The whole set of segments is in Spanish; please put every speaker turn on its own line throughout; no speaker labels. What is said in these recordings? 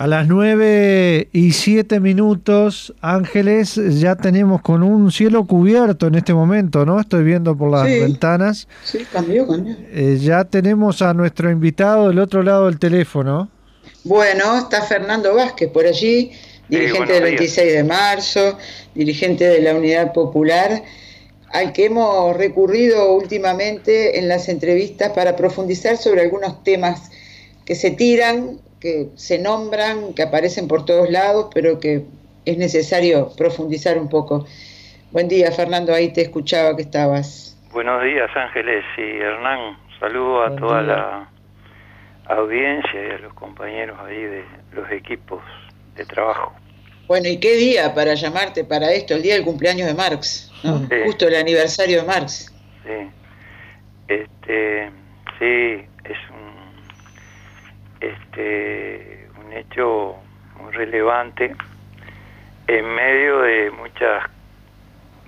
A las 9 y 7 minutos, Ángeles, ya tenemos con un cielo cubierto en este momento, ¿no? Estoy viendo por las ventanas.
Sí, cambió, cambió.
Eh, ya tenemos a nuestro invitado del otro lado del teléfono.
Bueno, está Fernando Vázquez por allí, dirigente del 26 de marzo, dirigente de la Unidad Popular, al que hemos recurrido últimamente en las entrevistas para profundizar sobre algunos temas que se tiran que se nombran, que aparecen por todos lados, pero que es necesario profundizar un poco. Buen día, Fernando, ahí te escuchaba que estabas.
Buenos días, Ángeles y Hernán. Saludo a toda la audiencia y a los compañeros ahí de los equipos de trabajo.
Bueno, ¿y qué día para llamarte para esto? El día del cumpleaños de Marx, justo el aniversario de Marx.
Sí, este, sí, es este, un hecho muy relevante en medio de muchas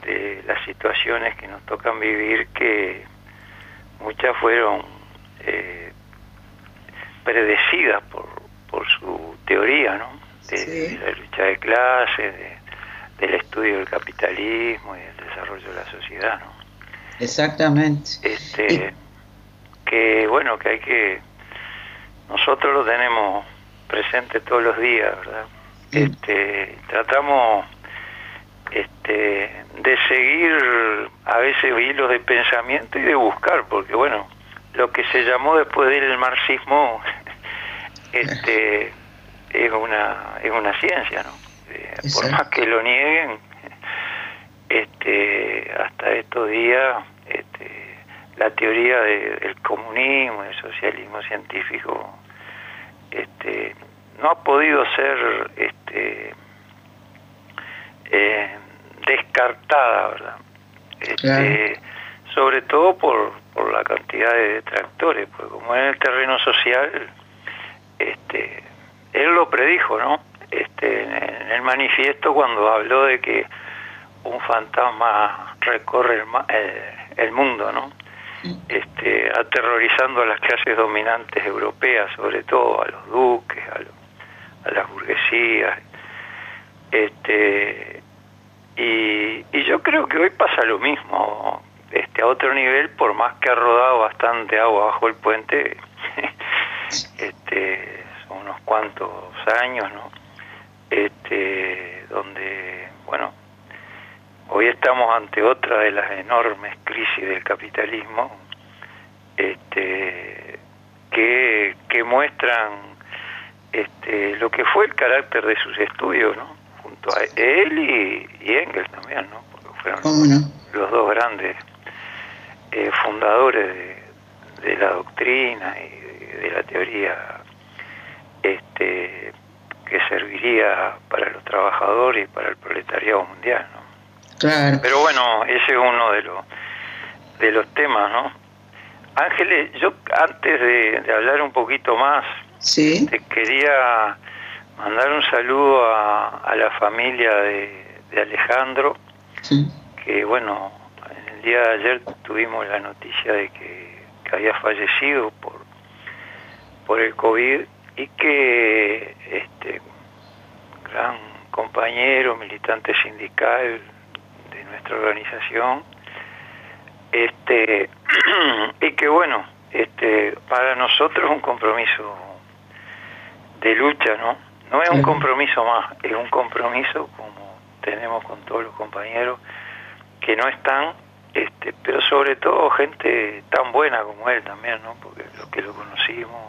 de las situaciones que nos tocan vivir que muchas fueron eh, predecidas por, por su teoría, ¿no? De, la lucha de clases, del estudio del capitalismo y del desarrollo de la sociedad, ¿no?
Exactamente.
Este, que bueno, que hay que nosotros lo tenemos presente todos los días, ¿verdad? Este, tratamos este, de seguir a veces hilos de pensamiento y de buscar, porque bueno, lo que se llamó después del marxismo este, es una es una ciencia, ¿no? Eh, por más que lo nieguen, este, hasta estos días, este, la teoría del comunismo, del socialismo científico, este, no ha podido ser este, eh, descartada, ¿verdad? Este, sobre todo por, por la cantidad de detractores, porque como en el terreno social, este, él lo predijo, ¿no? Este, en el manifiesto cuando habló de que un fantasma recorre el mundo, ¿no? Este, aterrorizando a las clases dominantes europeas, sobre todo a los duques, a, las burguesías. Este, y, y, yo creo que hoy pasa lo mismo, este, a otro nivel, por más que ha rodado bastante agua bajo el puente, este, son unos cuantos años, ¿no? Este, donde, bueno, Hoy estamos ante otra de las enormes crisis del capitalismo este, que, que muestran este, lo que fue el carácter de sus estudios, ¿no? junto a él y, Engels también, ¿no? porque fueron los dos grandes eh, fundadores de, la doctrina y de, la teoría este, que serviría para los trabajadores y para el proletariado mundial. ¿no? Pero bueno, ese es uno de los, de los temas, ¿no? Ángeles, yo antes de, hablar un poquito más, te quería mandar un saludo a, la familia de, Alejandro, que bueno, en el día de ayer tuvimos la noticia de que, había fallecido por, por el COVID y que este gran compañero, militante sindical, nuestra organización este y que bueno este para nosotros es un compromiso de lucha no no es un compromiso más es un compromiso como tenemos con todos los compañeros que no están este pero sobre todo gente tan buena como él también no porque los que lo conocimos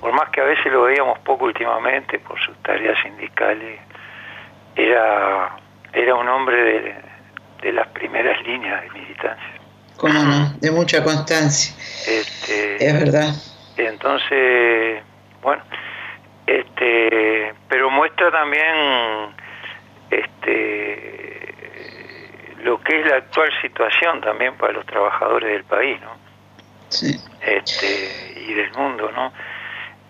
por más que a veces lo veíamos poco últimamente por sus tareas sindicales era era un hombre de, de las primeras líneas de militancia.
¿Cómo no? De mucha constancia. Este, es verdad.
Entonces, bueno, este, pero muestra también este lo que es la actual situación también para los trabajadores del país, ¿no? Sí. Este, y del mundo, ¿no?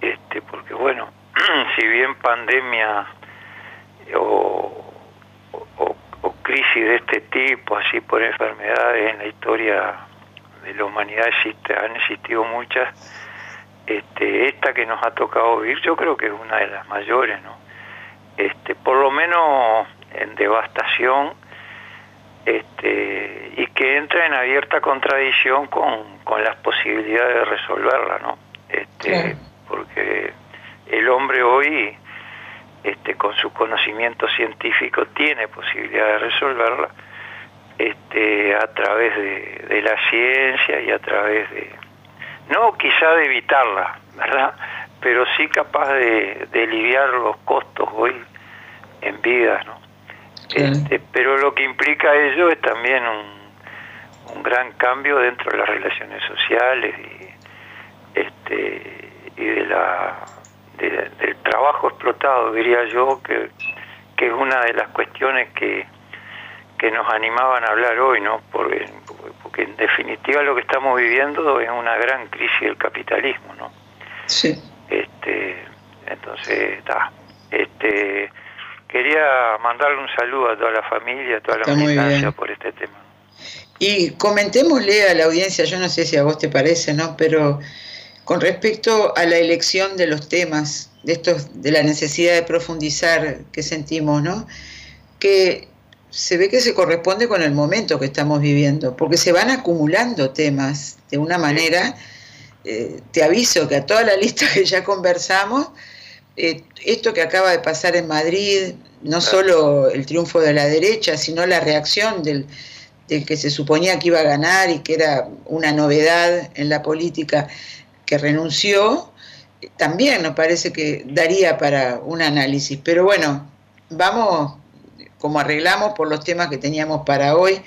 Este, porque bueno, si bien pandemia o, o crisis de este tipo, así por enfermedades en la historia de la humanidad existe, han existido muchas, este, esta que nos ha tocado vivir, yo creo que es una de las mayores, ¿no? Este, por lo menos en devastación, este, y que entra en abierta contradicción con, con las posibilidades de resolverla, ¿no? Este, Porque el hombre hoy, este, con su conocimiento científico, tiene posibilidad de resolverla este, a través de, de la ciencia y a través de, no quizá de evitarla, ¿verdad? Pero sí capaz de, de aliviar los costos hoy en vida, ¿no? Este, pero lo que implica ello es también un, un gran cambio dentro de las relaciones sociales y, este, y de la, del trabajo explotado, diría yo, que, que es una de las cuestiones que, que nos animaban a hablar hoy, ¿no? Porque, porque en definitiva lo que estamos viviendo es una gran crisis del capitalismo, ¿no?
Sí.
Este, entonces, está. Este, quería mandarle un saludo a toda la familia, a toda la militancia por este tema.
Y comentémosle a la audiencia, yo no sé si a vos te parece, ¿no? Pero con respecto a la elección de los temas, de estos, de la necesidad de profundizar que sentimos, ¿no? Que se ve que se corresponde con el momento que estamos viviendo, porque se van acumulando temas de una manera, eh, te aviso que a toda la lista que ya conversamos, eh, esto que acaba de pasar en Madrid, no solo el triunfo de la derecha, sino la reacción del, que se suponía que iba a ganar y que era una novedad en la política, que renunció, también nos parece que daría para un análisis. Pero bueno, vamos como arreglamos por los temas que teníamos para hoy,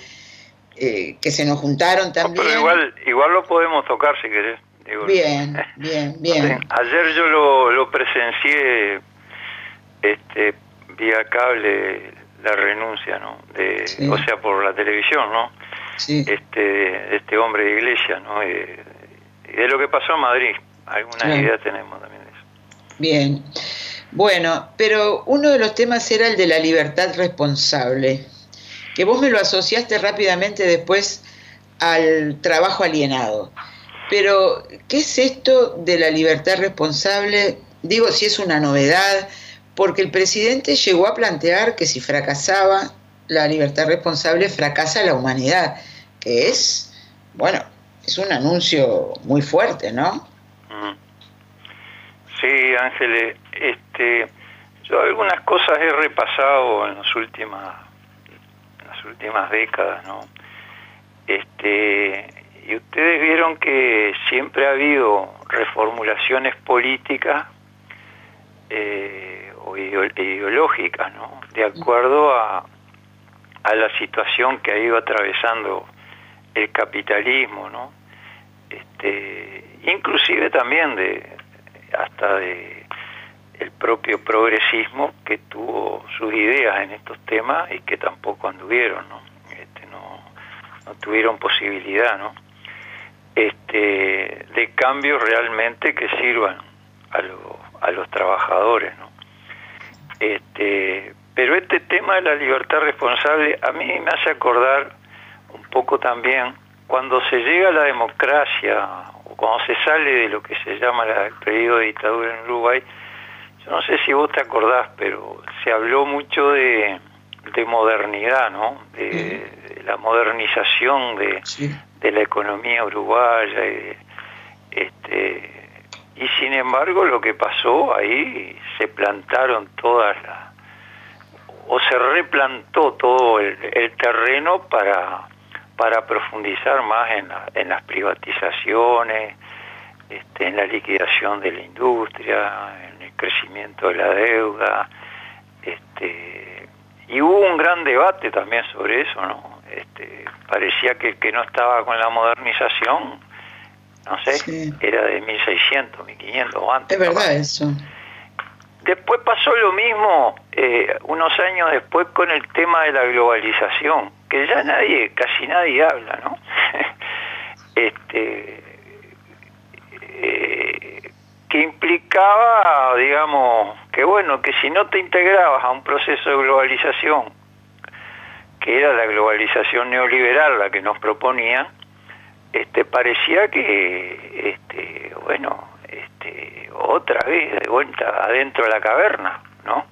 eh, que se nos juntaron también.
pero igual, igual lo podemos tocar si querés.
bien, bien, bien.
Ayer yo lo, lo presencié este, vía cable la renuncia, ¿no? De, O sea, por la televisión, ¿no? Sí. Este, este hombre de iglesia, ¿no? Y de, lo que pasó en Madrid. Alguna idea tenemos también de eso.
Bien. Bueno, pero uno de los temas era el de la libertad responsable, que vos me lo asociaste rápidamente después al trabajo alienado. Pero, ¿qué es esto de la libertad responsable? Digo, si es una novedad, porque el presidente llegó a plantear que si fracasaba la libertad responsable, fracasa la humanidad, que es, bueno, es un anuncio muy fuerte, ¿no?
Sí, Ángeles, este, yo algunas cosas he repasado en las últimas, las últimas décadas, ¿no? Este, y ustedes vieron que siempre ha habido reformulaciones políticas eh, o ideológicas, ¿no? De acuerdo a, a la situación que ha ido atravesando el capitalismo, ¿no? Este, inclusive también de, hasta de el propio progresismo que tuvo sus ideas en estos temas y que tampoco anduvieron, ¿no? Este, no, tuvieron posibilidad, ¿no? Este, de cambios realmente que sirvan a, a los trabajadores, ¿no? Este, pero este tema de la libertad responsable a mí me hace acordar un poco también cuando se llega a la democracia cuando se sale de lo que se llama el periodo de dictadura en Uruguay, yo no sé si vos te acordás, pero se habló mucho de, modernidad, ¿no? De, la modernización de, de, la economía uruguaya. Y, este, y sin embargo lo que pasó ahí, se plantaron todas las... o se replantó todo el, el terreno para para profundizar más en, en las privatizaciones, este, en la liquidación de la industria, en el crecimiento de la deuda, este, y hubo un gran debate también sobre eso, ¿no? Este, parecía que el que no estaba con la modernización, no sé, era de 1600, 1500 o antes.
Es verdad eso.
Después pasó lo mismo eh, unos años después con el tema de la globalización, que ya nadie, casi nadie habla, ¿no? este, eh, que implicaba, digamos, que bueno, que si no te integrabas a un proceso de globalización, que era la globalización neoliberal la que nos proponían, este, parecía que, este, bueno, este, otra vez de vuelta adentro de la caverna, ¿no?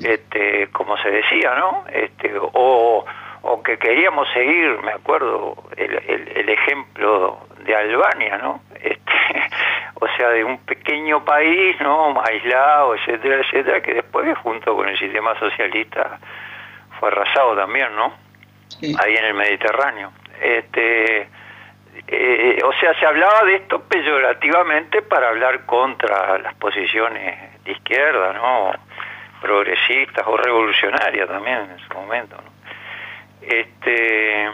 Este, como se decía, ¿no? Este, o, o que queríamos seguir, me acuerdo, el, el, ejemplo de Albania, ¿no? Este, o sea, de un pequeño país, ¿no? Aislado, etcétera, etcétera, que después, junto con el sistema socialista, fue arrasado también, ¿no? Ahí en el Mediterráneo. Este, eh, o sea, se hablaba de esto peyorativamente para hablar contra las posiciones de izquierda, ¿no? Progresistas o revolucionarias también en su momento, ¿no? Este,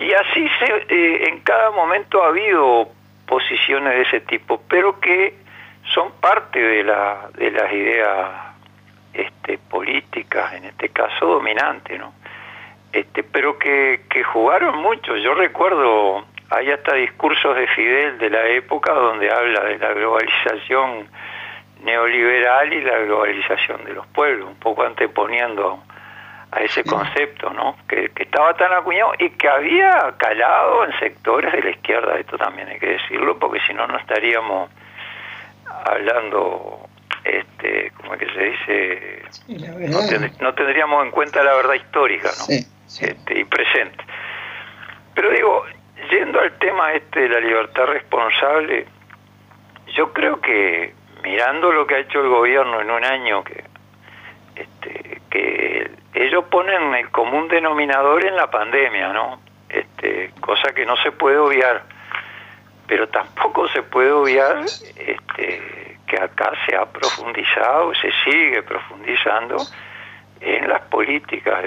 y así se, eh, en cada momento ha habido posiciones de ese tipo, pero que son parte de, la, de las ideas este, políticas, en este caso dominantes, ¿no? Este, pero que, que jugaron mucho. Yo recuerdo, hay hasta discursos de Fidel de la época donde habla de la globalización neoliberal y la globalización de los pueblos, un poco anteponiendo a ese concepto, ¿no? Que, estaba tan acuñado y que había calado en sectores de la izquierda, esto también hay que decirlo, porque si no, no estaríamos hablando, este, ¿cómo es que se dice? No, tendríamos en cuenta la verdad histórica, ¿no? Este, y presente. Pero digo, yendo al tema este de la libertad responsable, yo creo que mirando lo que ha hecho el gobierno en un año que este, que ellos ponen el común denominador en la pandemia, ¿no? Este, cosa que no se puede obviar, pero tampoco se puede obviar este, que acá se ha profundizado, se sigue profundizando en las políticas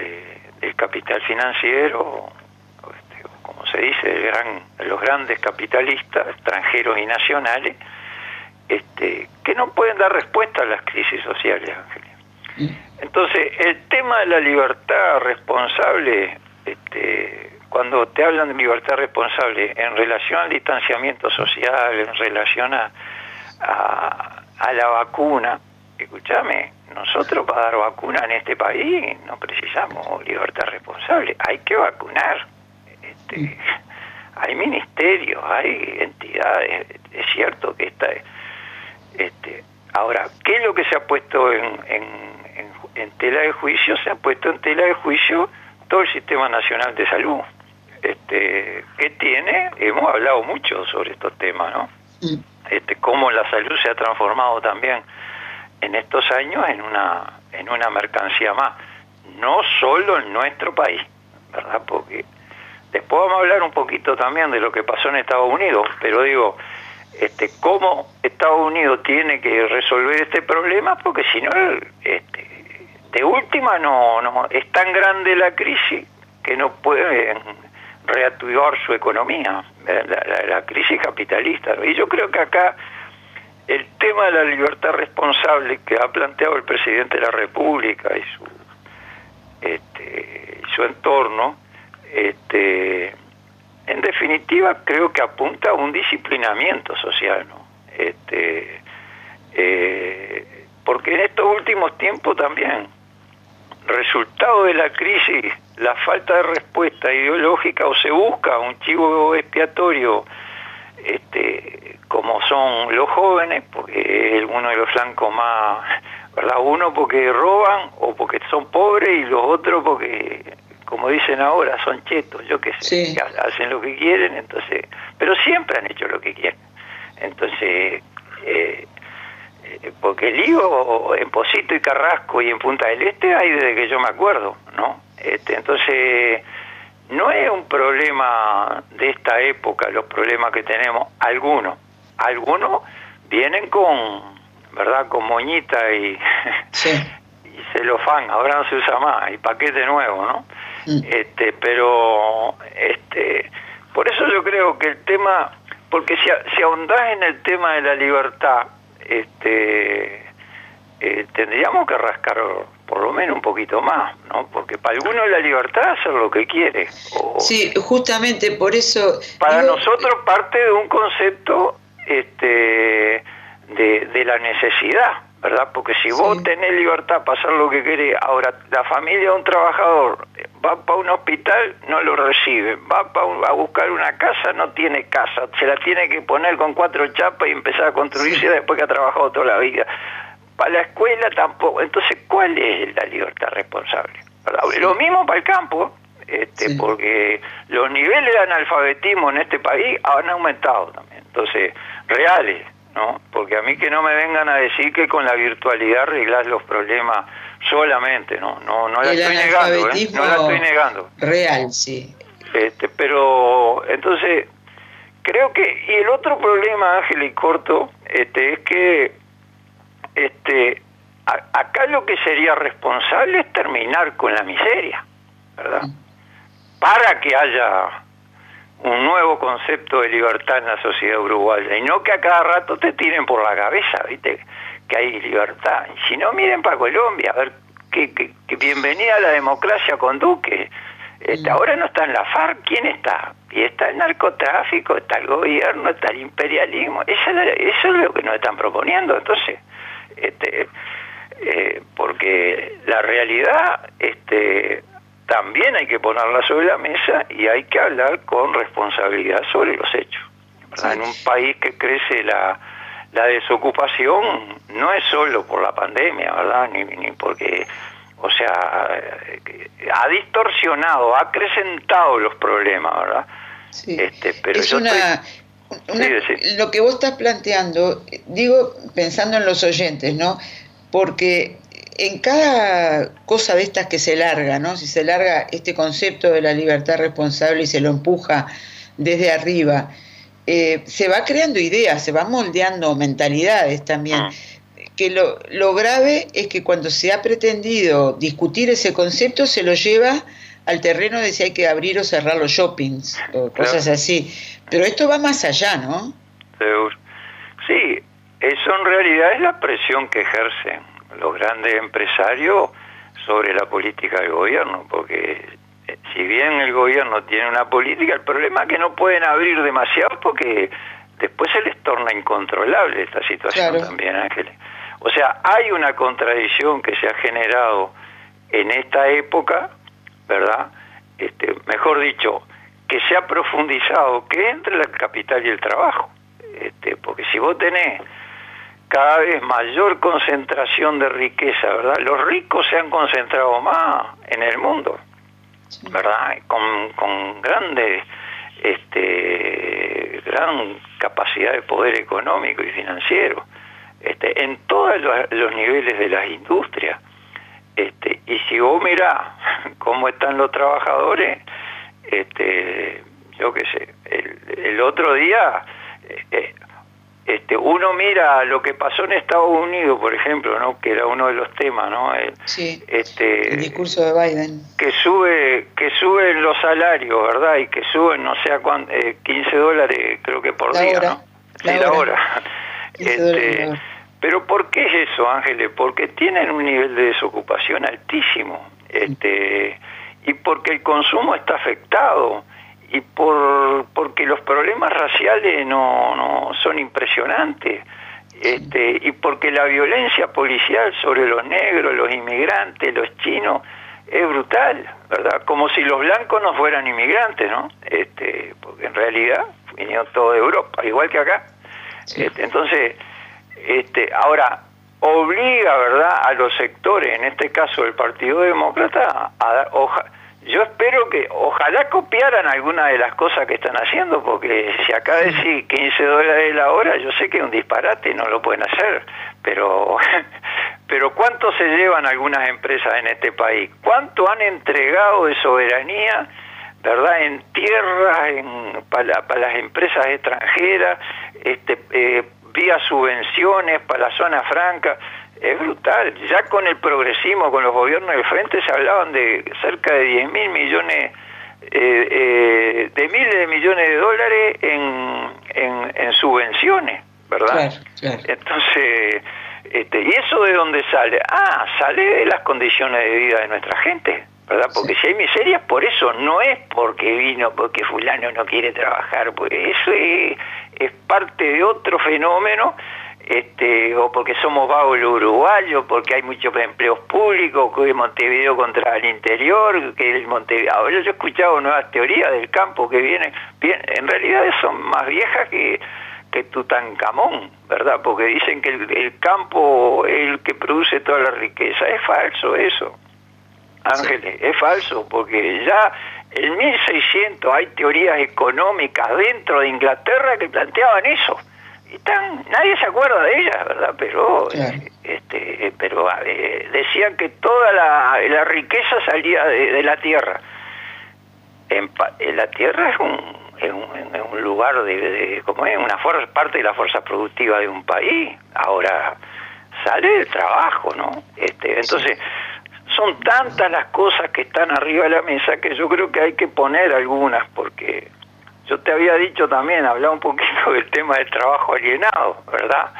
del capital financiero, este, como se dice, gran, los grandes capitalistas extranjeros y nacionales, este, que no pueden dar respuesta a las crisis sociales, Ángel. Entonces, el tema de la libertad responsable, este, cuando te hablan de libertad responsable en relación al distanciamiento social, en relación a, a, la vacuna, escúchame, nosotros para dar vacuna en este país no precisamos libertad responsable, hay que vacunar. Este, hay ministerios, hay entidades, es cierto que está... Este, ahora, ¿qué es lo que se ha puesto en en tela de juicio, se ha puesto en tela de juicio todo el Sistema Nacional de Salud. Este, ¿Qué tiene? Hemos hablado mucho sobre estos temas, ¿no? Mm. Este, cómo la salud se ha transformado también en estos años en una, en una mercancía más, no solo en nuestro país, ¿verdad? Porque después vamos a hablar un poquito también de lo que pasó en Estados Unidos, pero digo, este, cómo Estados Unidos tiene que resolver este problema, porque si no, este, de última no, no es tan grande la crisis que no pueden reactivar su economía, la, crisis capitalista. Y yo creo que acá el tema de la libertad responsable que ha planteado el presidente de la República y su, este, su entorno, este, en definitiva creo que apunta a un disciplinamiento social, ¿no? Este, eh, porque en estos últimos tiempos también resultado de la crisis, la falta de respuesta ideológica o se busca un chivo expiatorio como son los jóvenes, porque es uno de los flancos más, ¿verdad? Uno porque roban o porque son pobres y los otros porque, como dicen ahora, son chetos, yo qué sé, hacen lo que quieren, entonces, pero siempre han hecho lo que quieren. Entonces, eh, porque el lío en Posito y Carrasco y en Punta del Este hay desde que yo me acuerdo, ¿no? Este, entonces, no es un problema de esta época, los problemas que tenemos, algunos, algunos vienen con, ¿verdad?, con moñita y, y celofán, ahora no se usa más, y paquete nuevo, ¿no? Mm. Este, pero, este, por eso yo creo que el tema, porque si, si ahondás en el tema de la libertad, este, eh, tendríamos que rascar por lo menos un poquito más, ¿no? Porque para algunos la libertad es hacer lo que quiere.
sí, justamente por eso...
Para nosotros parte de un concepto este, de, la necesidad, ¿verdad? Porque si vos tenés libertad para hacer lo que querés, ahora la familia de un trabajador va para un hospital, no lo recibe, va a buscar una casa, no tiene casa, se la tiene que poner con cuatro chapas y empezar a construirse después que ha trabajado toda la vida. Para la escuela tampoco. Entonces, ¿cuál es la libertad responsable? Lo mismo para el campo, este, porque los niveles de analfabetismo en este país han aumentado también. Entonces, reales, ¿no? Porque a mí que no me vengan a decir que con la virtualidad arreglas los problemas solamente, ¿no? No, no la estoy negando, ¿eh? No la estoy negando.
Real, sí.
Este, pero, entonces, creo que, y el otro problema, Ángel y Corto, este, es que, este, acá lo que sería responsable es terminar con la miseria, ¿verdad? Mm. Para que haya un nuevo concepto de libertad en la sociedad uruguaya y no que a cada rato te tiren por la cabeza, ¿viste? Que hay libertad. Y si no, miren para Colombia, a ver, que, que, bienvenida a la democracia con Duque. Este, mm. ahora no está en la FARC, ¿quién está? Y está el narcotráfico, está el gobierno, está el imperialismo. Eso es, lo que nos están proponiendo. Entonces, este, eh, porque la realidad este, también hay que ponerla sobre la mesa y hay que hablar con responsabilidad sobre los hechos. En un país que crece la, la desocupación no es solo por la pandemia, ¿verdad? Ni, ni porque, o sea, ha distorsionado, ha acrecentado los problemas, ¿verdad?
Sí. Este, pero es una, lo que vos estás planteando, digo pensando en los oyentes, ¿no? Porque en cada cosa de estas que se larga, ¿no? Si se larga este concepto de la libertad responsable y se lo empuja desde arriba, eh, se va creando ideas, se van moldeando mentalidades también. Ah. Que lo, lo grave es que cuando se ha pretendido discutir ese concepto, se lo lleva al terreno de si hay que abrir o cerrar los shoppings o cosas así. Pero esto va más allá, ¿no?
Sí, eso en realidad es la presión que ejercen los grandes empresarios sobre la política del gobierno, porque eh, si bien el gobierno tiene una política, el problema es que no pueden abrir demasiado porque después se les torna incontrolable esta situación también, Ángeles. O sea, hay una contradicción que se ha generado en esta época, ¿verdad? Este, mejor dicho, que se ha profundizado, que entre el capital y el trabajo. Este, porque si vos tenés cada vez mayor concentración de riqueza, ¿verdad? Los ricos se han concentrado más en el mundo, ¿verdad? Con, con grandes, este, gran capacidad de poder económico y financiero, este, en todos los, niveles de las industrias. Este, y si vos mirás cómo están los trabajadores, este, yo qué sé, el, el otro día eh, este, uno mira lo que pasó en Estados Unidos, por ejemplo, ¿no? que era uno de los temas, ¿no?
El, sí, este, el discurso de Biden.
Que sube que suben los salarios, ¿verdad? Y que suben, no sé a cuánto, 15 eh, dólares creo que por día, ¿no? La, la hora. Este, pero ¿por qué es eso, Ángeles? Porque tienen un nivel de desocupación altísimo. Este, y porque el consumo está afectado y por porque los problemas raciales no, no son impresionantes este, y porque la violencia policial sobre los negros, los inmigrantes, los chinos es brutal, ¿verdad? Como si los blancos no fueran inmigrantes, ¿no? Este, porque en realidad vinieron todos de Europa, igual que acá. Este, entonces, este, ahora obliga, ¿verdad?, a los sectores, en este caso el Partido Demócrata, a dar hoja yo espero que, ojalá copiaran alguna de las cosas que están haciendo, porque si acá decís 15 dólares la hora, yo sé que es un disparate, no lo pueden hacer, pero, pero ¿cuánto se llevan algunas empresas en este país? ¿Cuánto han entregado de soberanía, verdad, en tierras, en, para, las empresas extranjeras, este, eh, vía subvenciones para la zona franca? Es brutal. Ya con el progresismo, con los gobiernos del frente, se hablaban de cerca de 10 mil millones, eh, eh, de miles de millones de dólares en, en, subvenciones, ¿verdad? Entonces, este, ¿y eso de dónde sale? Ah, sale de las condiciones de vida de nuestra gente, ¿verdad? Porque si hay miserias, por eso, no es porque vino, porque fulano no quiere trabajar, pues eso es, es parte de otro fenómeno este, o porque somos vagos los uruguayos, porque hay muchos empleos públicos, que Montevideo contra el interior, que el Montevideo. Ahora yo he escuchado nuevas teorías del campo que vienen, en realidad son más viejas que, que Tutankamón, ¿verdad? Porque dicen que el, campo es el que produce toda la riqueza. Es falso eso, Ángeles, es falso, porque ya en 1600 hay teorías económicas dentro de Inglaterra que planteaban eso nadie se acuerda de ella, ¿verdad? Pero, este, pero eh, decían que toda la, riqueza salía de, la tierra. En, la tierra es un, es un, lugar de, como es una fuerza, parte de la fuerza productiva de un país. Ahora sale del trabajo, ¿no? Este, entonces son tantas las cosas que están arriba de la mesa que yo creo que hay que poner algunas porque yo te había dicho también, hablar un poquito del tema del trabajo alienado, ¿verdad?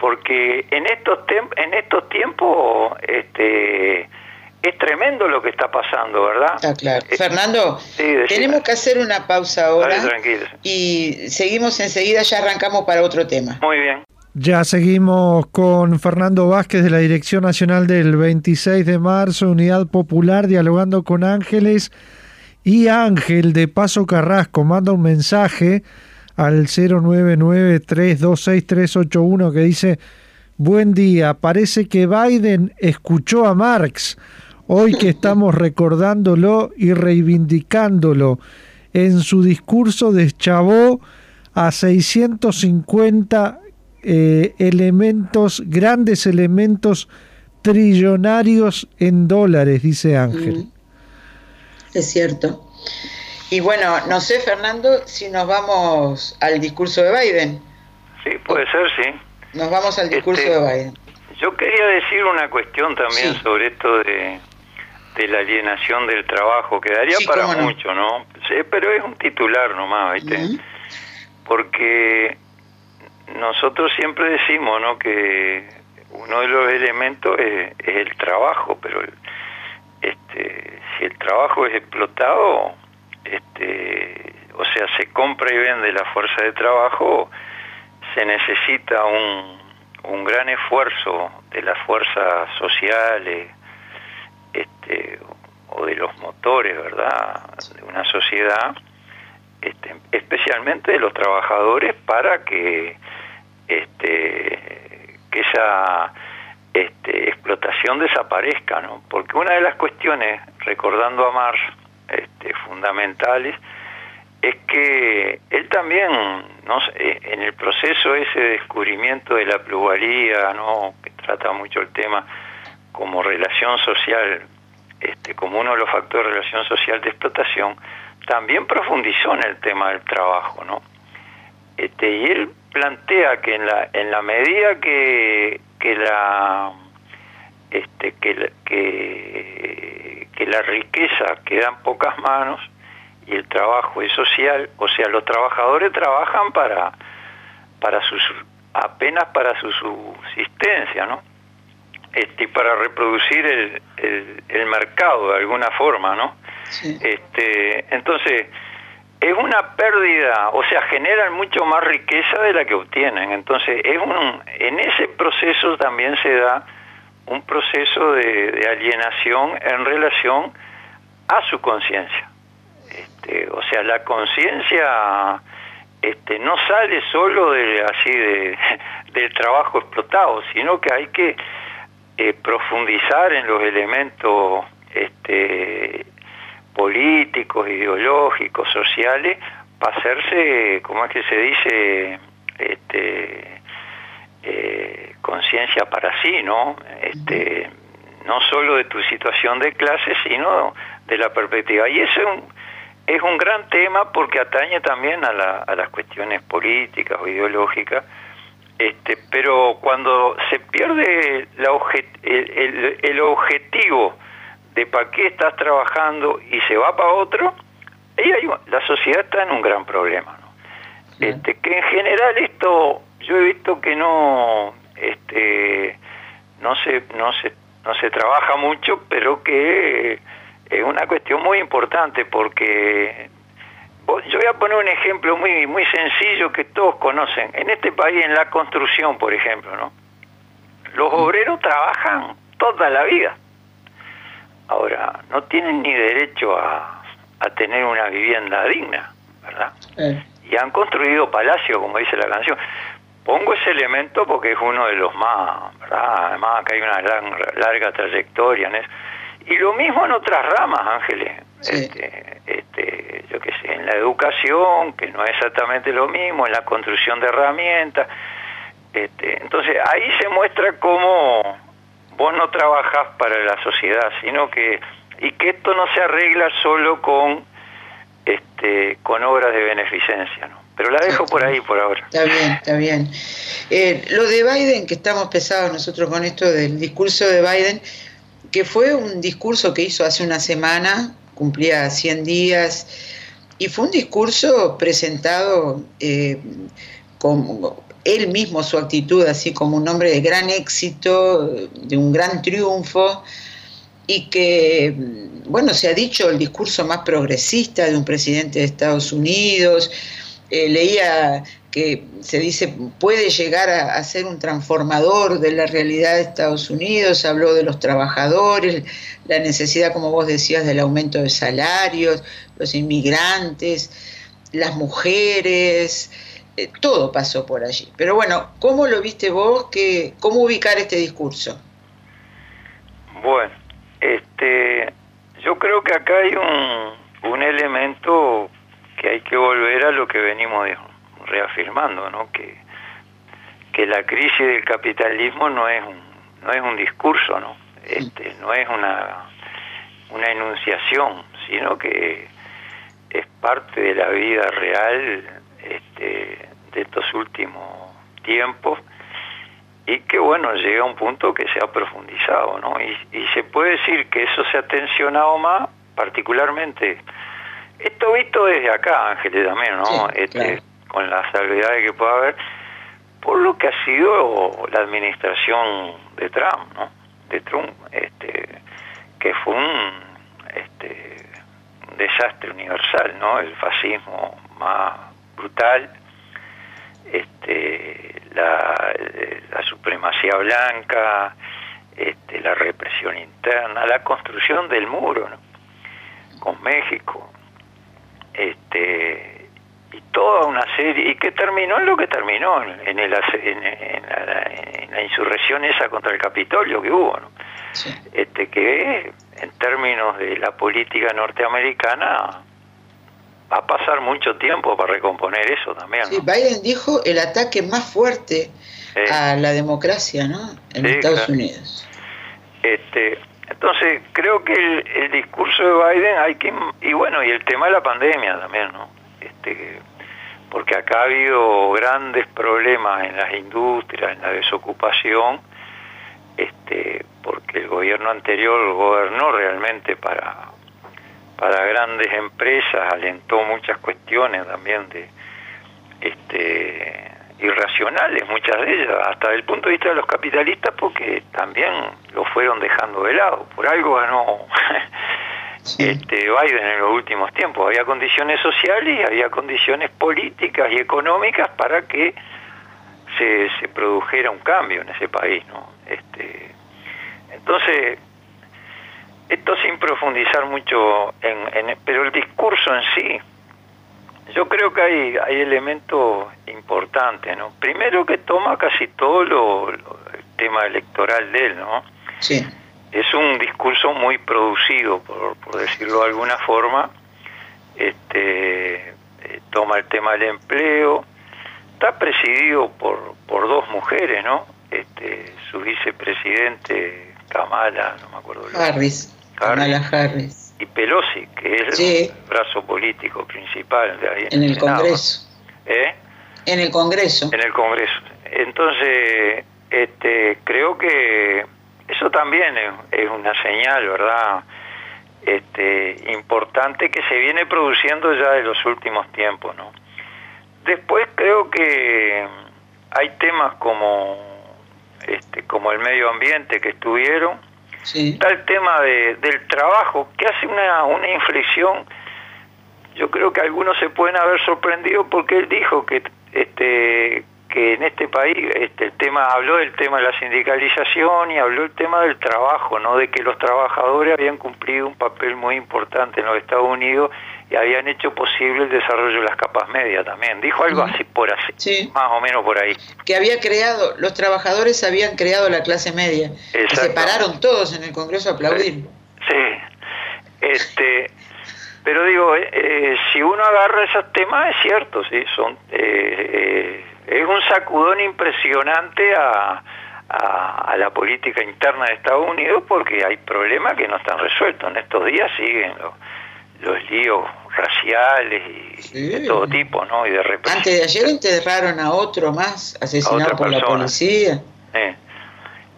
Porque en estos, en estos tiempos este, es tremendo lo que está pasando, ¿verdad?
Está claro. Fernando, tenemos que hacer una pausa ahora y seguimos enseguida, ya arrancamos para otro tema.
Muy bien.
Ya seguimos con Fernando Vázquez de la Dirección Nacional del 26 de marzo, Unidad Popular, dialogando con Ángeles. Y Ángel de Paso Carrasco manda un mensaje al 099326381 que dice, buen día, parece que Biden escuchó a Marx. Hoy que estamos recordándolo y reivindicándolo. En su discurso deschavó a 650 eh, elementos, grandes elementos trillonarios en dólares, dice Ángel
es cierto. Y bueno, no sé, Fernando, si nos vamos al discurso de Biden.
Sí, puede ser, sí.
Nos vamos al discurso este, de Biden.
Yo quería decir una cuestión también sobre esto de, la alienación del trabajo, que daría para mucho, ¿no? Sí, pero es un titular nomás, ¿viste? Porque nosotros siempre decimos, ¿no? Que uno de los elementos es, es el trabajo, pero este, si el trabajo es explotado, este, o sea, se compra y vende la fuerza de trabajo, se necesita un, un gran esfuerzo de las fuerzas sociales este, o de los motores, ¿verdad?, de una sociedad, este, especialmente de los trabajadores, para que, este, que esa este, explotación desaparezca, ¿no? Porque una de las cuestiones, recordando a Marx, este, fundamentales, es que él también, ¿no? Eh, en el proceso ese descubrimiento de la pluralía, ¿no? que trata mucho el tema como relación social, este, como uno de los factores de relación social de explotación, también profundizó en el tema del trabajo, ¿no? Este, y él plantea que en la, en la medida que que la este, que, que, que la riqueza queda en pocas manos y el trabajo es social, o sea, los trabajadores trabajan para, para sus, apenas para su subsistencia, ¿no? Este, para reproducir el, el, el mercado de alguna forma, ¿no? Este, entonces, es una pérdida, o sea, generan mucho más riqueza de la que obtienen. Entonces, es un, en ese proceso también se da un proceso de, alienación en relación a su conciencia. Este, o sea, la conciencia este, no sale solo de, así de, del trabajo explotado, sino que hay que eh, profundizar en los elementos este, políticos, ideológicos, sociales, para hacerse, como es que se dice, este, eh, conciencia para sí, ¿no? Este, no solo de tu situación de clase, sino de la perspectiva. Y eso es un, es un gran tema porque atañe también a, las cuestiones políticas o ideológicas, este, pero cuando se pierde la el, el objetivo de para qué estás trabajando y se va para otro, ahí hay, la sociedad está en un gran problema. ¿no? Este, que en general esto, yo he visto que no, este, no se, no se, no se trabaja mucho, pero que es una cuestión muy importante porque yo voy a poner un ejemplo muy, muy sencillo que todos conocen. En este país, en la construcción, por ejemplo, ¿no? Los obreros trabajan toda la vida. Ahora, no tienen ni derecho a, a tener una vivienda digna, ¿verdad? Y han construido palacios, como dice la canción. Pongo ese elemento porque es uno de los más, ¿verdad? Además, que hay una larga trayectoria en eso. Y lo mismo en otras ramas, Ángeles. Este, este, yo qué sé, en la educación, que no es exactamente lo mismo, en la construcción de herramientas. Este, entonces ahí se muestra cómo vos no trabajás para la sociedad, sino que y que esto no se arregla solo con este con obras de beneficencia, ¿no? Pero la dejo por ahí por ahora.
Está bien, está bien. Eh, lo de Biden, que estamos pesados nosotros con esto del discurso de Biden, que fue un discurso que hizo hace una semana, cumplía 100 días, y fue un discurso presentado eh, con él mismo, su actitud, así como un hombre de gran éxito, de un gran triunfo, y que, bueno, se ha dicho el discurso más progresista de un presidente de Estados Unidos. Eh, leía que se dice puede llegar a, ser un transformador de la realidad de Estados Unidos, habló de los trabajadores, la necesidad, como vos decías, del aumento de salarios, los inmigrantes, las mujeres, eh, todo pasó por allí. Pero bueno, ¿cómo lo viste vos? Que, ¿Cómo ubicar este discurso?
Bueno, este, yo creo que acá hay un, un elemento que hay que volver a lo que venimos reafirmando, ¿no? Que, que la crisis del capitalismo no es un, no es un discurso, ¿no? Este, no es una, una enunciación, sino que es parte de la vida real este, de estos últimos tiempos y que bueno, llega a un punto que se ha profundizado, ¿no? Y, y se puede decir que eso se ha tensionado más, particularmente, esto visto desde acá, Ángeles, también, ¿no? este, Con las salvedades que pueda haber, por lo que ha sido la administración de Trump, ¿no? De Trump, este, que fue un este, desastre universal, ¿no? El fascismo más brutal, este, la, la supremacía blanca, este, la represión interna, la construcción del muro con México, este, y toda una serie, y que terminó en lo que terminó, en, el, en, la, insurrección esa contra el Capitolio que hubo, este, que en términos de la política norteamericana va a pasar mucho tiempo para recomponer eso también.
Sí, Biden dijo el ataque más fuerte a la democracia ¿no? en Estados Unidos.
Este, entonces creo que el, discurso de Biden hay que y bueno y el tema de la pandemia también, ¿no? Este, porque acá ha habido grandes problemas en las industrias, en la desocupación, este, porque el gobierno anterior gobernó realmente para para grandes empresas, alentó muchas cuestiones también de este irracionales, muchas de ellas, hasta el punto de vista de los capitalistas, porque también lo fueron dejando de lado. Por algo ganó este Biden en los últimos tiempos. Había condiciones sociales y había condiciones políticas y económicas para que se, se produjera un cambio en ese país, ¿no? Este, entonces, esto sin profundizar mucho en, en pero el discurso en sí, yo creo que hay, hay elementos importantes, ¿no? Primero que toma casi todo lo, el tema electoral de él, ¿no?
Sí.
Es un discurso muy producido, por, por decirlo de alguna forma. Este, eh, toma el tema del empleo. Está presidido por, por dos mujeres, ¿no? Este, su vicepresidente Kamala, no me acuerdo.
Harris. Kamala Harris
y Pelosi, que es el brazo político principal de ahí
en, el, Congreso.
¿Eh?
En el Congreso.
En el Congreso. Entonces, este, creo que eso también es, una señal, ¿verdad? Este, importante que se viene produciendo ya de los últimos tiempos, ¿no? Después creo que hay temas como este, como el medio ambiente que estuvieron, Está el tema de, del trabajo, que hace una, una inflexión. Yo creo que algunos se pueden haber sorprendido porque él dijo que este que en este país este el tema habló del tema de la sindicalización y habló del tema del trabajo, no de que los trabajadores habían cumplido un papel muy importante en los Estados Unidos y habían hecho posible el desarrollo de las capas medias también. Dijo algo así por así, más o menos por ahí.
Que había creado, los trabajadores habían creado la clase media. Se pararon todos en el Congreso a aplaudir.
Sí. Este, pero digo, eh, eh, si uno agarra esos temas es cierto, sí, son eh, es un sacudón impresionante a, a, la política interna de Estados Unidos porque hay problemas que no están resueltos. En estos días siguen los, los líos raciales y de todo tipo, ¿no? Y de
repente Antes de ayer enterraron a otro más asesinado por la policía.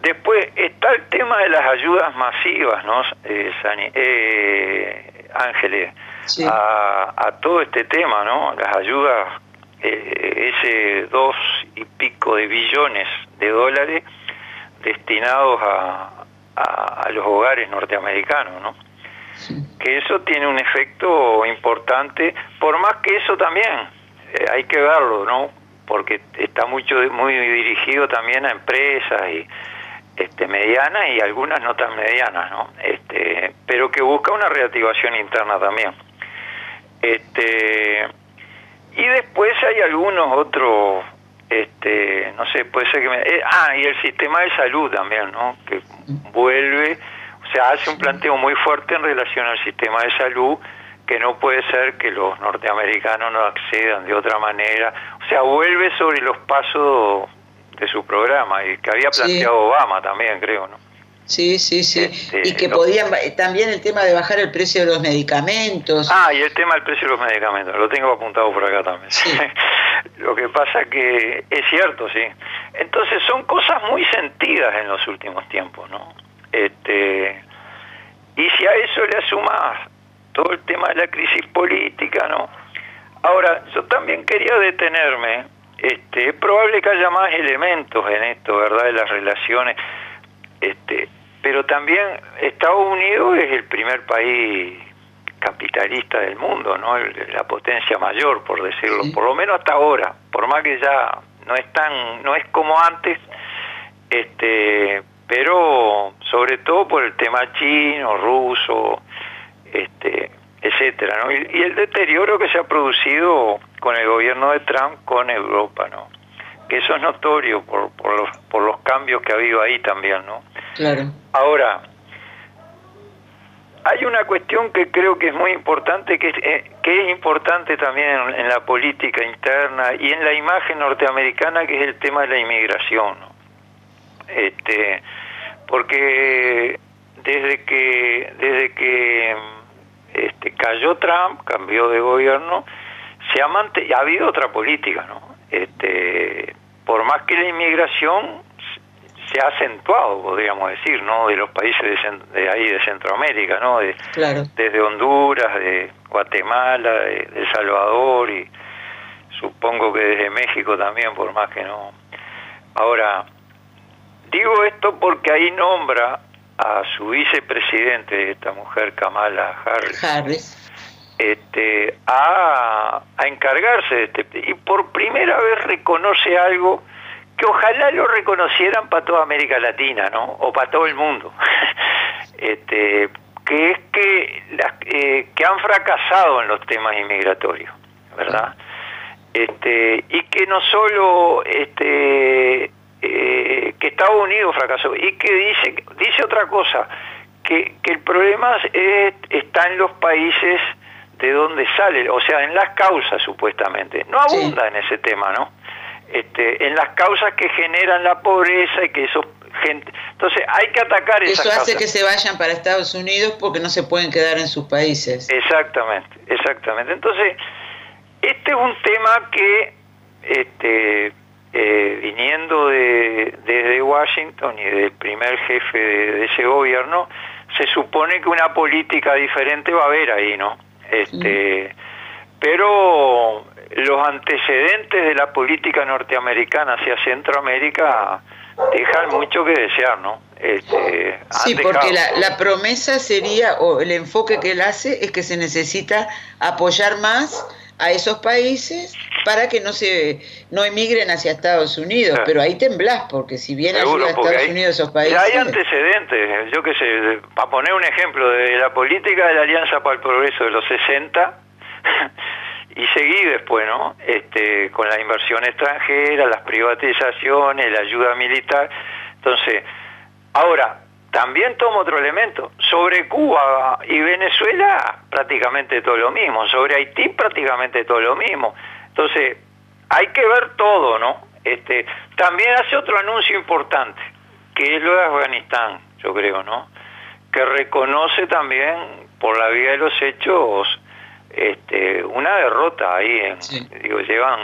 Después está el tema de las ayudas masivas, ¿no? Eh, eh, Ángeles, a, a, todo este tema, ¿no? Las ayudas, eh, ese dos y pico de billones de dólares destinados a, a, los hogares norteamericanos, ¿no? Que eso tiene un efecto importante, por más que eso también eh, hay que verlo, ¿no? Porque está mucho muy dirigido también a empresas y este, medianas y algunas no tan medianas, ¿no? Este, pero que busca una reactivación interna también. Este, y después hay algunos otros, este, no sé, puede ser que me, eh, ah, y el sistema de salud también, ¿no? Que vuelve, o sea, hace un planteo muy fuerte en relación al sistema de salud, que no puede ser que los norteamericanos no accedan de otra manera, o sea, vuelve sobre los pasos de su programa y que había planteado Obama también, creo, ¿no?
Sí, sí, sí. Este, y que podían, también el tema de bajar el precio de los medicamentos.
Ah, y el tema del precio de los medicamentos, lo tengo apuntado por acá también. Sí. lo que pasa que es cierto, sí. Entonces son cosas muy sentidas en los últimos tiempos, ¿no? Este, y si a eso le asumas todo el tema de la crisis política, ¿no? Ahora, yo también quería detenerme este, es probable que haya más elementos en esto, ¿verdad? De las relaciones. Este, pero también Estados Unidos es el primer país capitalista del mundo, ¿no? La potencia mayor, por decirlo, por lo menos hasta ahora, por más que ya no es tan, no es como antes, este, pero sobre todo por el tema chino, ruso, este, etcétera, ¿no? y el deterioro que se ha producido con el gobierno de Trump con Europa, ¿no? Que eso es notorio por, por, los, por los cambios que ha habido ahí también, ¿no?
Claro.
Ahora, hay una cuestión que creo que es muy importante, que es, eh, que es importante también en, la política interna y en la imagen norteamericana, que es el tema de la inmigración. ¿no? Este, porque desde que desde que este, cayó Trump, cambió de gobierno, se ha, ha habido otra política, ¿no? Este, por más que la inmigración se ha acentuado, podríamos decir, ¿no? De los países de, ahí, de Centroamérica, ¿no? De, Desde Honduras, de Guatemala, de, El Salvador y supongo que desde México también, por más que no. Ahora, digo esto porque ahí nombra a su vicepresidente, esta mujer Kamala Harris.
Harris
este, a, a encargarse de este. Y por primera vez reconoce algo que ojalá lo reconocieran para toda América Latina, ¿no? O para todo el mundo. este, que es que, las, eh, que han fracasado en los temas inmigratorios, ¿verdad? Este, y que no solo este, eh, que Estados Unidos fracasó, y que dice, dice otra cosa, que, que el problema es, está en los países de dónde sale, o sea, en las causas supuestamente. No abunda en ese tema, ¿no? Este, en las causas que generan la pobreza y que eso gente entonces hay que atacar esas
eso hace que se vayan para Estados Unidos porque no se pueden quedar en sus países.
Exactamente exactamente. Entonces este es un tema que este eh, viniendo de desde Washington y del primer jefe de ese gobierno se supone que una política diferente va a haber ahí no este, pero los antecedentes de la política norteamericana hacia Centroamérica dejan mucho que desear, ¿no? Este,
sí, porque la, la, promesa sería, o el enfoque que él hace, es que se necesita apoyar más a esos países para que no se no emigren hacia Estados Unidos, pero ahí temblás, porque si bien ayuda a Estados Unidos esos países...
Hay antecedentes, yo qué sé, para poner un ejemplo de la política de la Alianza para el Progreso de los 60, y seguí después, ¿no? Este, con la inversión extranjera, las privatizaciones, la ayuda militar. Entonces, ahora, también tomo otro elemento. Sobre Cuba y Venezuela, prácticamente todo lo mismo. Sobre Haití, prácticamente todo lo mismo. Entonces, hay que ver todo, ¿no? Este, también hace otro anuncio importante, que es lo de Afganistán, yo creo, ¿no? Que reconoce también, por la vía de los hechos, este, una derrota ahí. En, Digo, llevan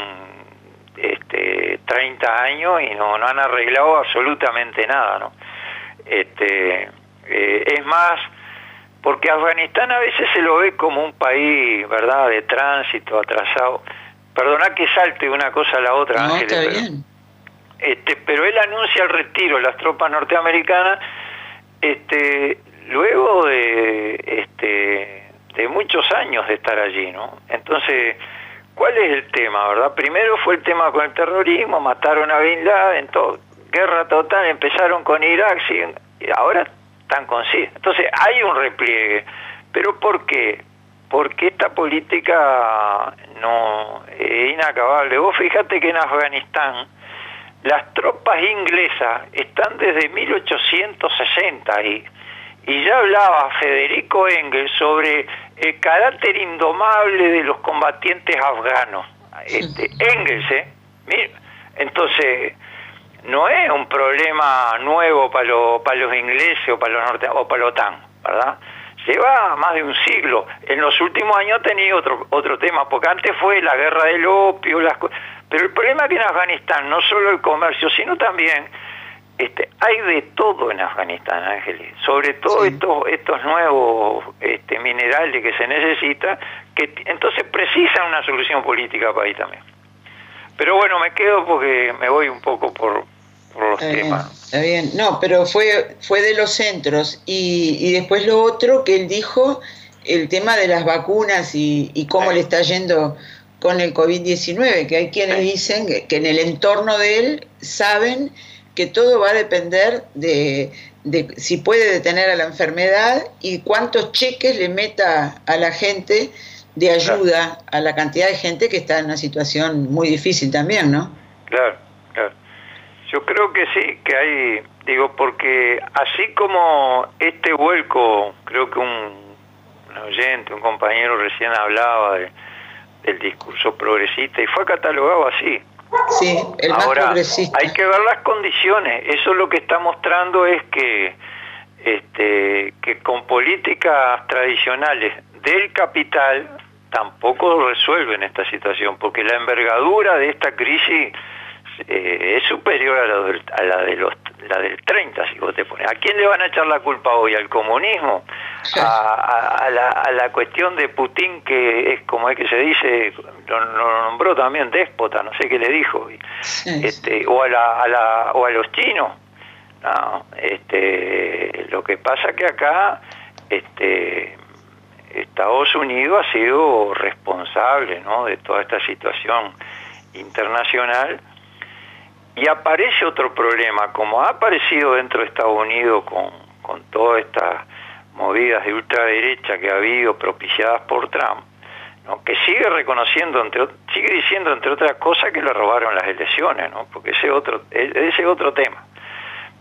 este, 30 años y no, no han arreglado absolutamente nada, ¿no? Este, eh, es más, porque Afganistán a veces se lo ve como un país, ¿verdad?, de tránsito, atrasado. Perdona que salte una cosa a la otra,
no, Está bien.
Este, pero él anuncia el retiro de las tropas norteamericanas este, luego de, este, de muchos años de estar allí, ¿no? Entonces, ¿cuál es el tema, verdad? Primero fue el tema con el terrorismo, mataron a Bin Laden, todo guerra total, empezaron con Irak, y ahora están con sí. Entonces hay un repliegue. ¿Pero por qué? Porque esta política no es inacabable. Vos fíjate que en Afganistán las tropas inglesas están desde 1860 y, y ya hablaba Federico Engels sobre el carácter indomable de los combatientes afganos. Este, Engels, ¿eh? Entonces, no es un problema nuevo para, para los ingleses o para los norte o para la OTAN, ¿verdad? Lleva más de un siglo. En los últimos años tenido otro, otro tema, porque antes fue la guerra del opio, las pero el problema es que en Afganistán no solo el comercio, sino también este, hay de todo en Afganistán, Ángeles, sobre todo estos, estos nuevos este, minerales que se necesitan, que entonces precisan una solución política para ahí también. Pero bueno, me quedo porque me voy un poco por,
está Bien, no, pero fue, fue de los centros. Y, y, después lo otro que él dijo, el tema de las vacunas y, cómo le está yendo con el COVID-19, que hay quienes dicen que, en el entorno de él saben que todo va a depender de, de si puede detener a la enfermedad y cuántos cheques le meta a la gente de ayuda a la cantidad de gente que está en una situación muy difícil también, ¿no?
Claro. Yo creo que sí, que hay, digo, porque así como este vuelco, creo que un, oyente, un compañero recién hablaba del discurso progresista y fue catalogado así.
Sí, el más
Ahora,
progresista.
hay que ver las condiciones. Eso lo que está mostrando es que, este, que con políticas tradicionales del capital tampoco resuelven esta situación, porque la envergadura de esta crisis eh, es superior a la, a la de los la del 30 si vos te pones. ¿A quién le van a echar la culpa hoy? ¿Al comunismo? A, la, a la cuestión de Putin que es como es que se dice, lo, nombró también déspota, no sé qué le dijo, este, o, a la, a la, o a los chinos. No, este, lo que pasa que acá este, Estados Unidos ha sido responsable ¿no? de toda esta situación internacional y aparece otro problema, como ha aparecido dentro de Estados Unidos con, con todas estas movidas de ultraderecha que ha habido propiciadas por Trump, ¿no? que sigue reconociendo, entre, sigue diciendo entre otras cosas que le robaron las elecciones, ¿no? porque ese otro, ese otro tema.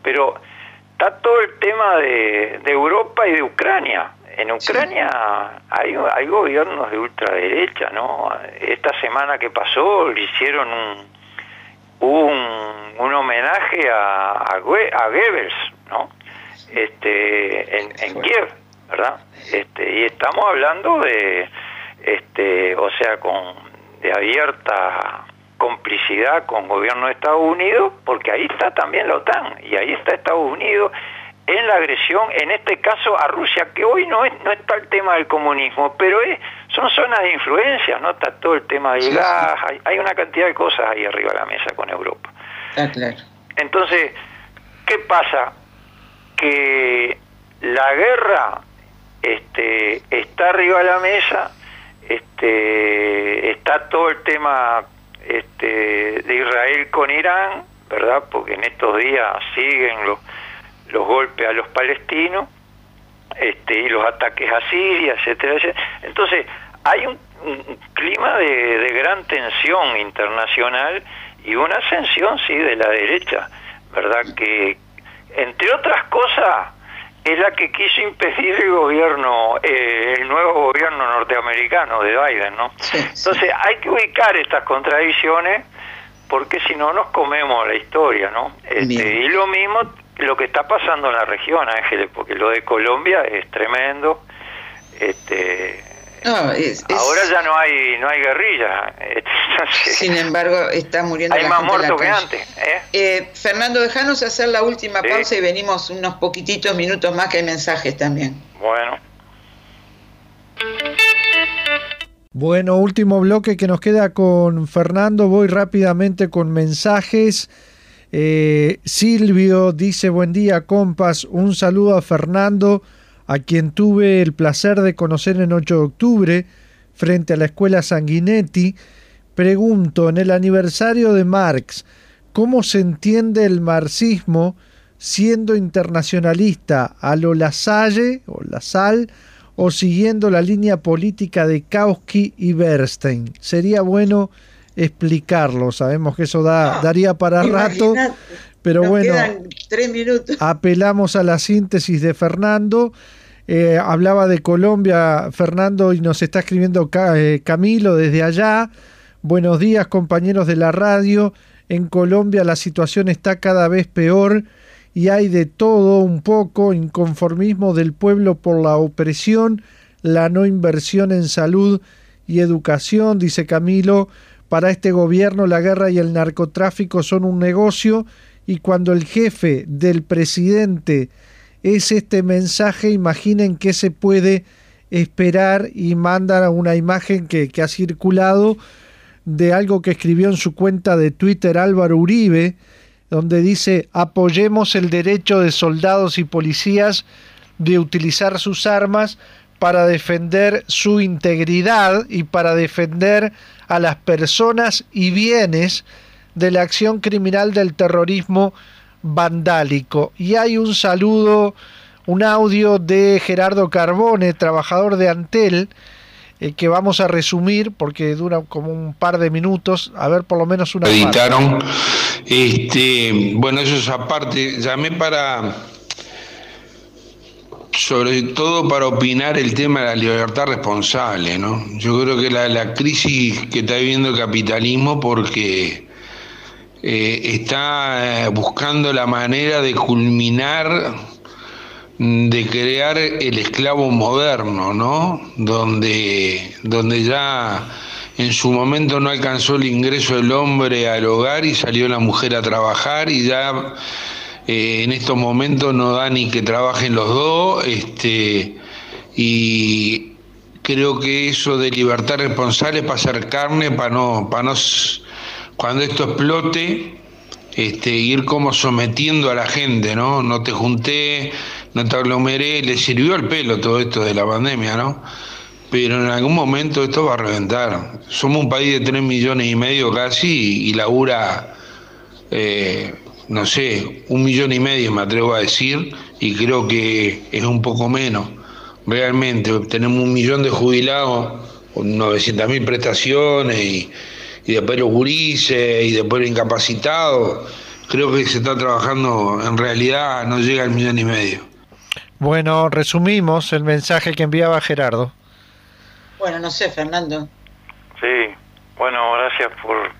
Pero está todo el tema de, de Europa y de Ucrania. En Ucrania hay, hay gobiernos de ultraderecha, ¿no? Esta semana que pasó le hicieron un, un, un homenaje a, a, a, Goebbels, ¿no? Este, en, en Kiev, ¿verdad? Este, y estamos hablando de, este, o sea, con de abierta complicidad con gobierno de Estados Unidos, porque ahí está también la OTAN y ahí está Estados Unidos en la agresión, en este caso a Rusia, que hoy no, es, no está el tema del comunismo, pero es, son zonas de influencia, ¿no? Está todo el tema del gas, hay, una cantidad de cosas ahí arriba de la mesa con Europa.
Ah, claro.
Entonces, ¿qué pasa? que la guerra este, está arriba de la mesa, este, está todo el tema este, de Israel con Irán, ¿verdad? Porque en estos días siguen los, los golpes a los palestinos este, y los ataques a Siria, etcétera, Entonces, hay un, clima de, de, gran tensión internacional y una ascensión, sí, de la derecha, ¿verdad? Que, entre otras cosas, es la que quiso impedir el gobierno, eh, el nuevo gobierno norteamericano de Biden, ¿no? Entonces hay que ubicar estas contradicciones porque si no nos comemos la historia, ¿no? Este, y lo mismo lo que está pasando en la región, Ángeles, porque lo de Colombia es tremendo. Este, Ahora ya no hay no hay guerrilla.
Sin embargo, está muriendo
hay más muertos que antes. ¿eh?
¿eh? Fernando, déjanos hacer la última pausa y venimos unos poquititos minutos más que hay mensajes también.
Bueno.
Bueno, último bloque que nos queda con Fernando. Voy rápidamente con mensajes. Eh, Silvio dice buen día, compas. Un saludo a Fernando a quien tuve el placer de conocer en 8 de octubre frente a la escuela Sanguinetti, pregunto en el aniversario de Marx, ¿cómo se entiende el marxismo siendo internacionalista a lo Lasalle o Lasal o siguiendo la línea política de Kautsky y Bernstein? Sería bueno explicarlo, sabemos que eso da, daría para rato, pero bueno, apelamos a la síntesis de Fernando. Eh, hablaba de Colombia, Fernando, y nos está escribiendo eh, Camilo desde allá. Buenos días, compañeros de la radio. En Colombia la situación está cada vez peor y hay de todo un poco, inconformismo del pueblo por la opresión, la no inversión en salud y educación, dice Camilo. Para este gobierno la guerra y el narcotráfico son un negocio y cuando el jefe del presidente es este mensaje, imaginen qué se puede esperar y mandan una imagen que, que ha circulado de algo que escribió en su cuenta de Twitter Álvaro Uribe, donde dice apoyemos el derecho de soldados y policías de utilizar sus armas para defender su integridad y para defender a las personas y bienes de la acción criminal del terrorismo vandálico. Y hay un saludo, un audio de Gerardo Carbone, trabajador de Antel, eh, que vamos a resumir porque dura como un par de minutos, a ver por lo menos una
Editaron, este, bueno, eso es aparte, llamé para sobre todo para opinar el tema de la libertad responsable, ¿no? Yo creo que la, la crisis que está viviendo el capitalismo porque eh, está eh, buscando la manera de culminar, de crear el esclavo moderno, ¿no? Donde, donde ya en su momento no alcanzó el ingreso del hombre al hogar y salió la mujer a trabajar y ya eh, en estos momentos no da ni que trabajen los dos, este, y creo que eso de libertad responsable es para hacer carne, para no, para no cuando esto explote, este, ir como sometiendo a la gente, ¿no? No te junté, no te aglomeré, le sirvió el pelo todo esto de la pandemia, ¿no? Pero en algún momento esto va a reventar. Somos un país de 3 millones y medio casi y, labura, eh, no sé, un millón y medio me atrevo a decir, y creo que es un poco menos. Realmente, tenemos un millón de jubilados, 900 mil prestaciones y y después los gurises y después los incapacitados. Creo que se está trabajando, en realidad no llega al millón y medio.
Bueno, resumimos el mensaje que enviaba Gerardo.
Bueno, no sé, Fernando.
Sí, bueno, gracias por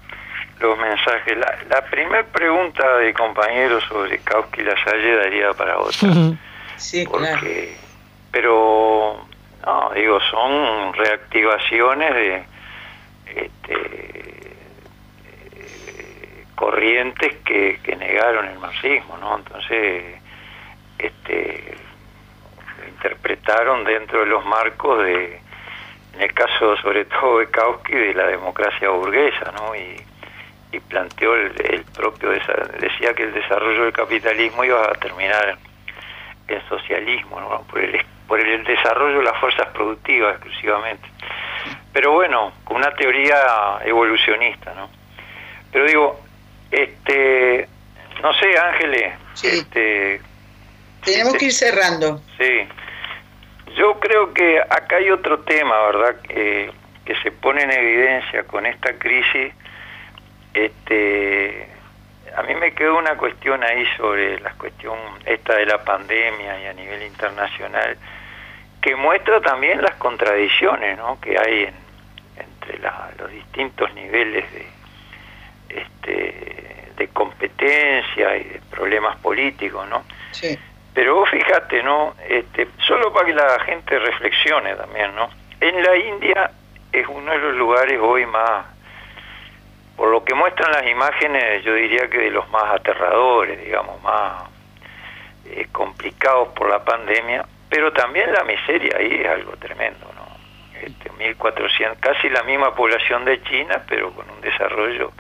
los mensajes. La, la primera pregunta de compañero sobre Kauski y la Salle daría para otra.
sí, porque,
Pero, no, digo, son reactivaciones de este, corrientes que, negaron el marxismo, ¿no? Entonces, este, interpretaron dentro de los marcos de, en el caso sobre todo de Kautsky, de la democracia burguesa, ¿no? Y, planteó el, propio, decía que el desarrollo del capitalismo iba a terminar el socialismo, por, el, por el desarrollo de las fuerzas productivas exclusivamente. Pero bueno, con una teoría evolucionista, ¿no? Pero digo, este, no sé, Ángeles, este,
tenemos que ir cerrando.
Sí, yo creo que acá hay otro tema, ¿verdad? que se pone en evidencia con esta crisis. Este, a mí me quedó una cuestión ahí sobre la cuestión esta de la pandemia y a nivel internacional, que muestra también las contradicciones ¿no? que hay entre los distintos niveles de, este, de competencia y de problemas políticos, ¿no? Sí. Pero vos fíjate, ¿no? Este, solo para que la gente reflexione también, ¿no? En la India es uno de los lugares hoy más, por lo que muestran las imágenes, yo diría que de los más aterradores, digamos, más eh, complicados por la pandemia, pero también la miseria ahí es algo tremendo, ¿no? Este, 1400, casi la misma población de China, pero con un desarrollo,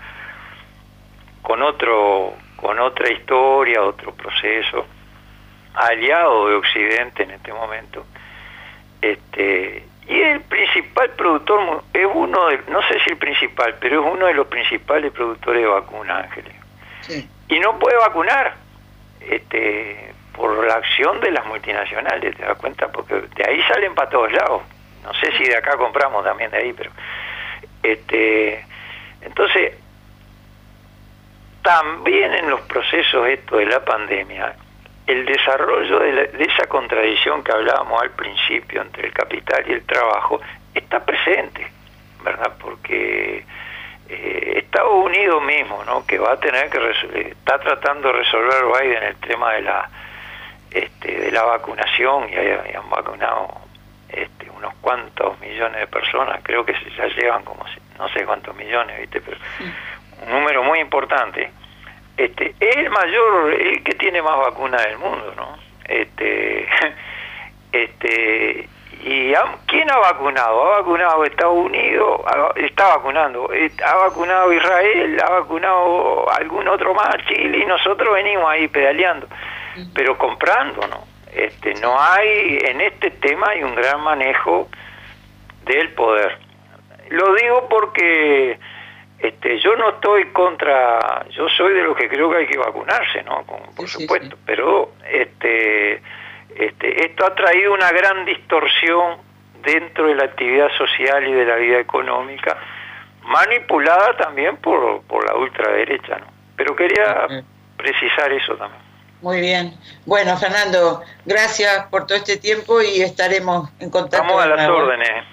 con otro, con otra historia, otro proceso aliado de Occidente en este momento. Este, y el principal productor es uno de, no sé si el principal, pero es uno de los principales productores de vacunas, Ángeles. Y no puede vacunar este, por la acción de las multinacionales, ¿te das cuenta? Porque de ahí salen para todos lados. No sé si de acá compramos también de ahí, pero... este Entonces, también en los procesos esto de la pandemia, el desarrollo de, esa contradicción que hablábamos al principio entre el capital y el trabajo está presente, ¿verdad? Porque eh, Estados Unidos mismo, ¿no? Que va a tener que está tratando de resolver Biden el tema de la este, de la vacunación y, han vacunado este, unos cuantos millones de personas, creo que ya llevan como no sé cuántos millones, ¿viste? Pero un número muy importante este, es el mayor, el que tiene más vacunas del mundo, ¿no? Este, este, y ¿quién ha vacunado? Ha vacunado Estados Unidos, está vacunando, ha vacunado Israel, ha vacunado algún otro más, Chile, y nosotros venimos ahí pedaleando, pero comprando, ¿no? Este, no hay, en este tema hay un gran manejo del poder. Lo digo porque este, yo no estoy contra, yo soy de los que creo que hay que vacunarse, ¿no? por supuesto, pero este, este, esto ha traído una gran distorsión dentro de la actividad social y de la vida económica, manipulada también por, por la ultraderecha, ¿no? Pero quería precisar eso también.
Muy bien. Bueno, Fernando, gracias por todo este tiempo y estaremos en contacto.
Estamos a las órdenes.